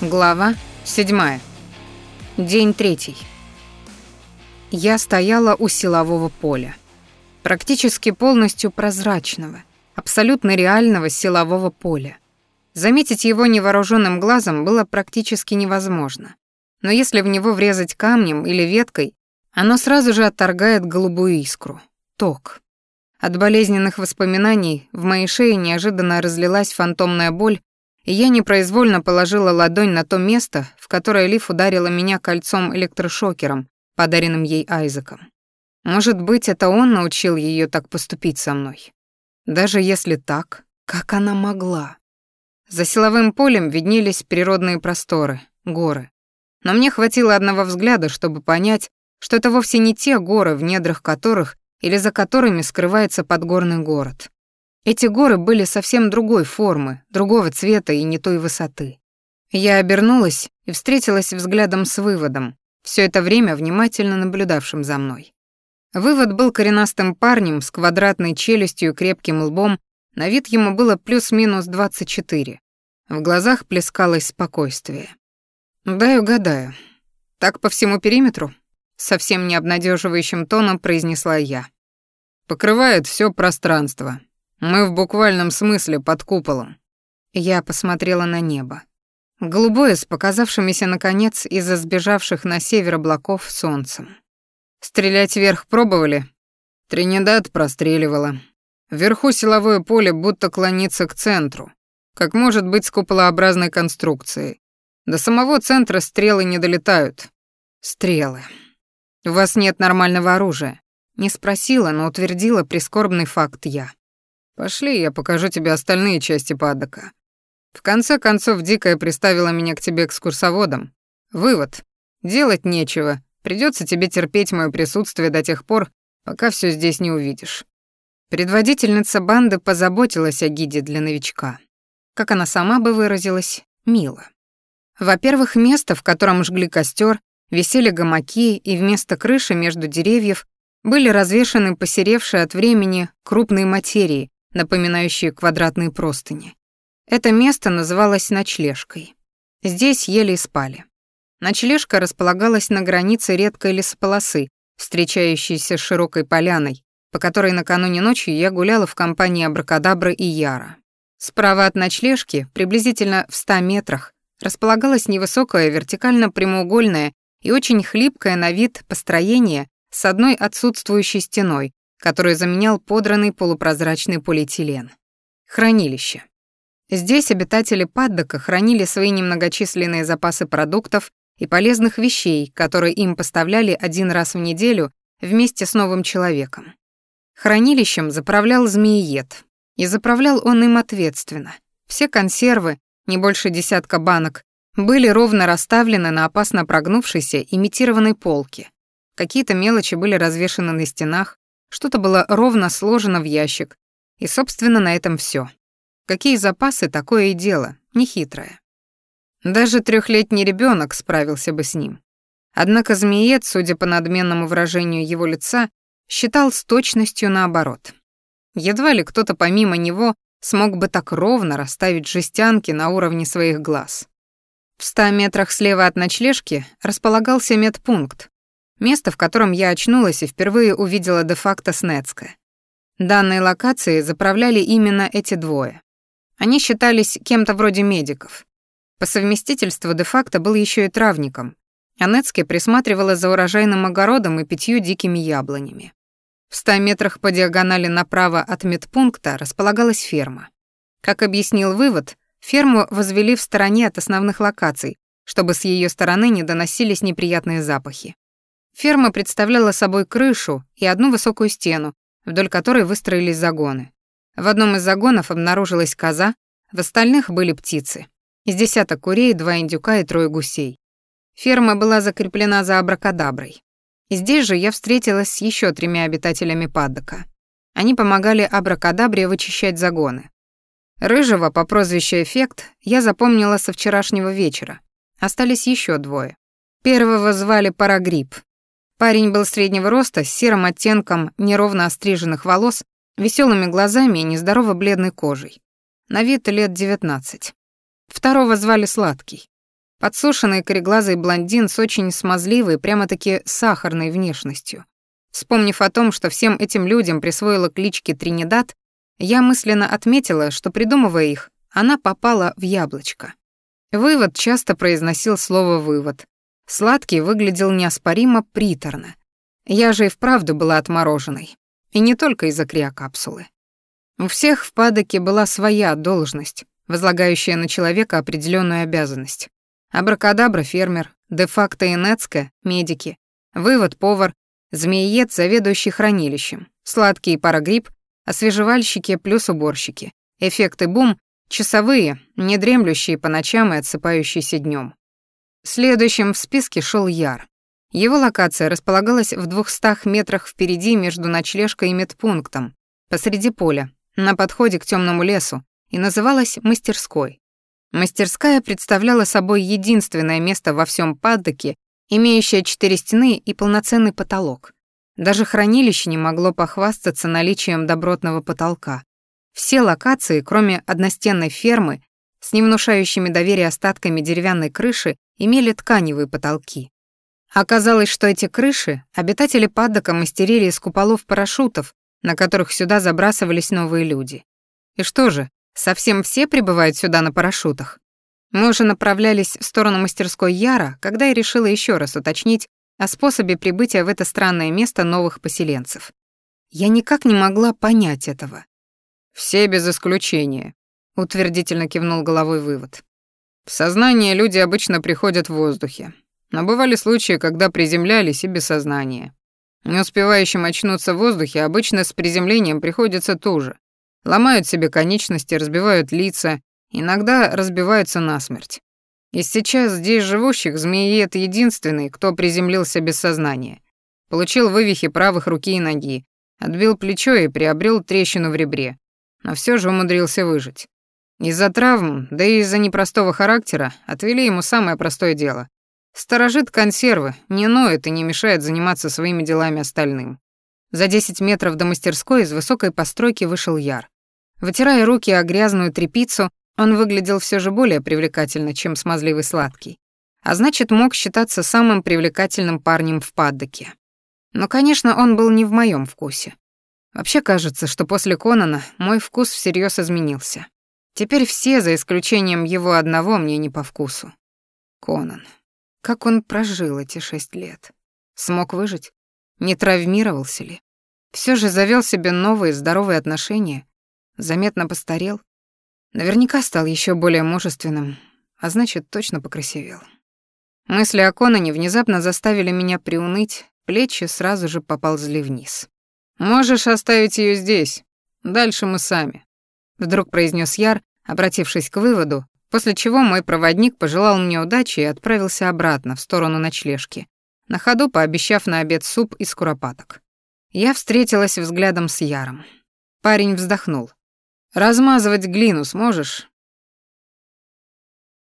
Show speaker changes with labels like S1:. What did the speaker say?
S1: Глава 7. День третий. Я стояла у силового поля. Практически полностью прозрачного, абсолютно реального силового поля. Заметить его невооруженным глазом было практически невозможно. Но если в него врезать камнем или веткой, оно сразу же отторгает голубую искру. Ток. От болезненных воспоминаний в моей шее неожиданно разлилась фантомная боль, и я непроизвольно положила ладонь на то место, в которое Лив ударила меня кольцом-электрошокером, подаренным ей Айзеком. Может быть, это он научил ее так поступить со мной. Даже если так, как она могла? За силовым полем виднелись природные просторы, горы. Но мне хватило одного взгляда, чтобы понять, что это вовсе не те горы, в недрах которых или за которыми скрывается подгорный город. Эти горы были совсем другой формы, другого цвета и не той высоты. Я обернулась и встретилась взглядом с выводом, все это время внимательно наблюдавшим за мной. Вывод был коренастым парнем с квадратной челюстью и крепким лбом, на вид ему было плюс-минус 24. В глазах плескалось спокойствие. «Дай угадаю. Так по всему периметру?» Совсем не обнадеживающим тоном произнесла я. «Покрывает все пространство», мы в буквальном смысле под куполом. Я посмотрела на небо. Голубое с показавшимися, наконец, из-за сбежавших на север облаков солнцем. Стрелять вверх пробовали? Тринидад простреливала. Вверху силовое поле будто клонится к центру, как может быть с куполообразной конструкцией. До самого центра стрелы не долетают. Стрелы. У вас нет нормального оружия. Не спросила, но утвердила прискорбный факт я. Пошли, я покажу тебе остальные части падока. В конце концов, Дикая приставила меня к тебе экскурсоводом. Вывод. Делать нечего. Придется тебе терпеть мое присутствие до тех пор, пока все здесь не увидишь. Предводительница банды позаботилась о гиде для новичка. Как она сама бы выразилась, мило. Во-первых, место, в котором жгли костер, висели гамаки, и вместо крыши между деревьев были развешаны посеревшие от времени крупные материи, напоминающие квадратные простыни. Это место называлось ночлежкой. Здесь ели и спали. Ночлежка располагалась на границе редкой лесополосы, встречающейся с широкой поляной, по которой накануне ночью я гуляла в компании Абракадабры и Яра. Справа от ночлежки, приблизительно в 100 метрах, располагалось невысокое вертикально-прямоугольное и очень хлипкое на вид построение с одной отсутствующей стеной, который заменял подранный полупрозрачный полиэтилен. Хранилище. Здесь обитатели Паддока хранили свои немногочисленные запасы продуктов и полезных вещей, которые им поставляли один раз в неделю вместе с новым человеком. Хранилищем заправлял змеиед, и заправлял он им ответственно. Все консервы, не больше десятка банок, были ровно расставлены на опасно прогнувшейся имитированной полке. Какие-то мелочи были развешаны на стенах, что-то было ровно сложено в ящик, и, собственно, на этом все. Какие запасы, такое и дело, нехитрое. Даже трехлетний ребенок справился бы с ним. Однако змеец, судя по надменному выражению его лица, считал с точностью наоборот. Едва ли кто-то помимо него смог бы так ровно расставить жестянки на уровне своих глаз. В ста метрах слева от ночлежки располагался медпункт, Место, в котором я очнулась и впервые увидела де-факто Снецка. Данной локации заправляли именно эти двое. Они считались кем-то вроде медиков. По совместительству де-факто был еще и травником, а Нецке присматривала за урожайным огородом и пятью дикими яблонями. В ста метрах по диагонали направо от медпункта располагалась ферма. Как объяснил вывод, ферму возвели в стороне от основных локаций, чтобы с ее стороны не доносились неприятные запахи. Ферма представляла собой крышу и одну высокую стену, вдоль которой выстроились загоны. В одном из загонов обнаружилась коза, в остальных были птицы. Из десяток курей, два индюка и трое гусей. Ферма была закреплена за абракадаброй. Здесь же я встретилась с еще тремя обитателями паддока. Они помогали абракадабре вычищать загоны. Рыжего по прозвищу Эффект я запомнила со вчерашнего вечера. Остались еще двое. Первого звали Парагрипп, Парень был среднего роста, с серым оттенком неровно остриженных волос, веселыми глазами и нездорово бледной кожей. На вид лет девятнадцать. Второго звали Сладкий. Подсушенный кореглазый блондин с очень смазливой, прямо-таки сахарной внешностью. Вспомнив о том, что всем этим людям присвоила клички Тринидад, я мысленно отметила, что, придумывая их, она попала в яблочко. Вывод часто произносил слово «вывод». Сладкий выглядел неоспоримо приторно. Я же и вправду была отмороженной. И не только из-за криокапсулы. У всех в падоке была своя должность, возлагающая на человека определенную обязанность. Абракадабра — фермер, де-факто Инецка — медики, вывод — повар, змеиед — заведующий хранилищем, сладкий и парагрипп — освежевальщики плюс уборщики, эффекты бум — часовые, не дремлющие по ночам и отсыпающиеся днем. Следующим в списке шел Яр. Его локация располагалась в двухстах метрах впереди между ночлежкой и медпунктом, посреди поля, на подходе к темному лесу, и называлась мастерской. Мастерская представляла собой единственное место во всем Паддоке, имеющее четыре стены и полноценный потолок. Даже хранилище не могло похвастаться наличием добротного потолка. Все локации, кроме одностенной фермы, с невнушающими доверие остатками деревянной крыши, имели тканевые потолки. Оказалось, что эти крыши обитатели Паддока мастерили из куполов парашютов, на которых сюда забрасывались новые люди. И что же, Совсем все прибывают сюда на парашютах. Мы уже направлялись в сторону мастерской Яра, когда я решила еще раз уточнить о способе прибытия в это странное место новых поселенцев. Я никак не могла понять этого. «Все без исключения», — утвердительно кивнул головой вывод. «В сознание люди обычно приходят в воздухе, но бывали случаи, когда приземлялись и без сознания. Не успевающим очнуться в воздухе обычно с приземлением приходится туже. Ломают себе конечности, разбивают лица, иногда разбиваются насмерть. Из сейчас здесь живущих змеиед единственный, кто приземлился без сознания. Получил вывихи правых руки и ноги, отбил плечо и приобрел трещину в ребре, но все же умудрился выжить. Из-за травм, да и из-за непростого характера, отвели ему самое простое дело. Сторожит консервы, не ноет и не мешает заниматься своими делами остальным. За 10 метров до мастерской из высокой постройки вышел Яр. Вытирая руки о грязную тряпицу, он выглядел все же более привлекательно, чем смазливый сладкий. А значит, мог считаться самым привлекательным парнем в паддоке. Но, конечно, он был не в моем вкусе. Вообще кажется, что после Конана мой вкус всерьез изменился. Теперь все, за исключением его одного, мне не по вкусу. Конан. Как он прожил эти шесть лет? Смог выжить? Не травмировался ли? Все же завел себе новые здоровые отношения, заметно постарел. Наверняка стал еще более мужественным, а значит, точно покрасивел. Мысли о Конане внезапно заставили меня приуныть, плечи сразу же поползли вниз. «Можешь оставить ее здесь. Дальше мы сами», — вдруг произнес Яр, обратившись к выводу, после чего мой проводник пожелал мне удачи и отправился обратно в сторону ночлежки, на ходу пообещав на обед суп из куропаток. Я встретилась взглядом с Яром. Парень вздохнул. «Размазывать глину сможешь?